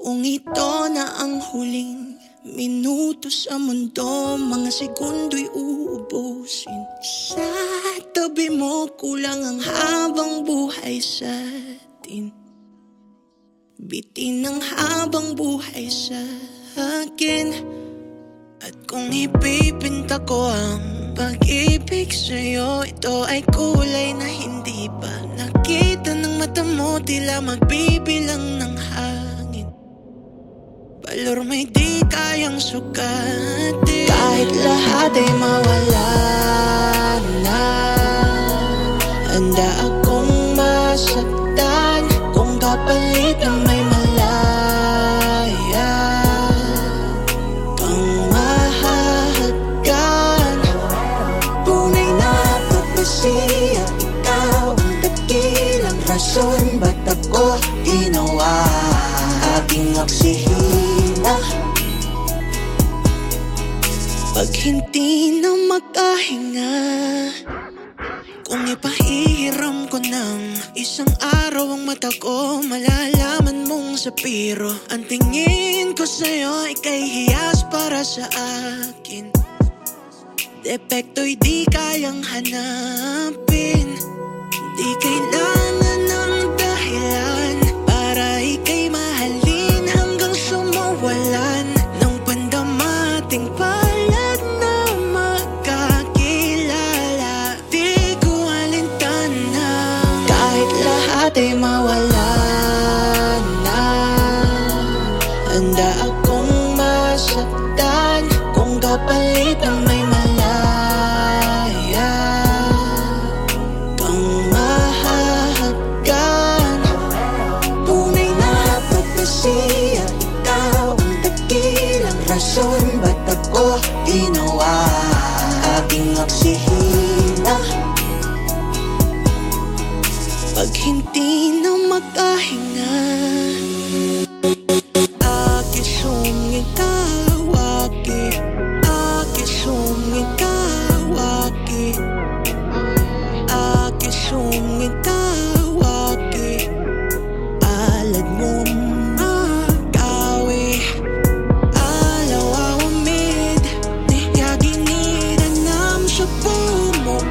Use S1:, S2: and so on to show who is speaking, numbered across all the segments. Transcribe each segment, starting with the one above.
S1: Kung ito na ang huling minuto sa mundo. Mga sekundo'y uubusin. Sa tabi mo kulang ang habang buhay sa atin. Bitin ang habang buhay sa akin. At kung ipipinta ko ang pag-ibig sa'yo Ito ay kulay na hindi pa nakita ng mata mo. Tila magbibilang ng Balor may di kayang sukatin. Kahit lahat ay mawala na. Handa akong masaktan Kung kapalit na may malaya. Kang mahahagkan Tunay na propesya. Ikaw ang dakilang rason Ba't ako ginawa? Aking oksihina Pag hindi na makahinga kung ipahihiram ko ng isang araw ang mata ko Malalaman mong sa piro. Ang tingin ko sa'yo ay kay hiyas para sa akin. Depekto'y di kayang hanapin. Di kailangan kapalit na may malaya. Kang mahahagkan Tunay na propesya. Ikaw ang dakilang rason. Ba't ako ginawa? Aking oksihina Pag hindi na makahinga Aki sumikawaki Alad mo makawi Alaw awamid Niyaginiranam sa pumok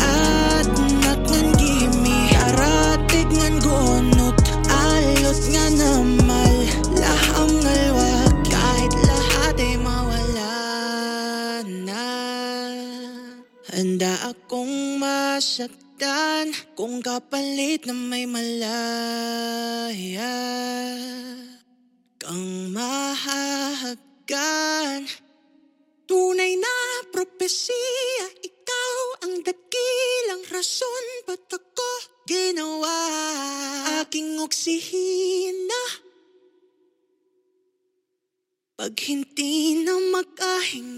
S1: At nakngan gimi Aratig ngan gunot. Alot nga namal. Laham ngalwag Kahit lahat ay mawala na. Handa akong masaktan Kung kapalit na may malaya Kang mahahagkan. Tunay na propesya Ikaw ang dakilang rason Ba't ako ginawa? Aking oksihina Pag na makahinga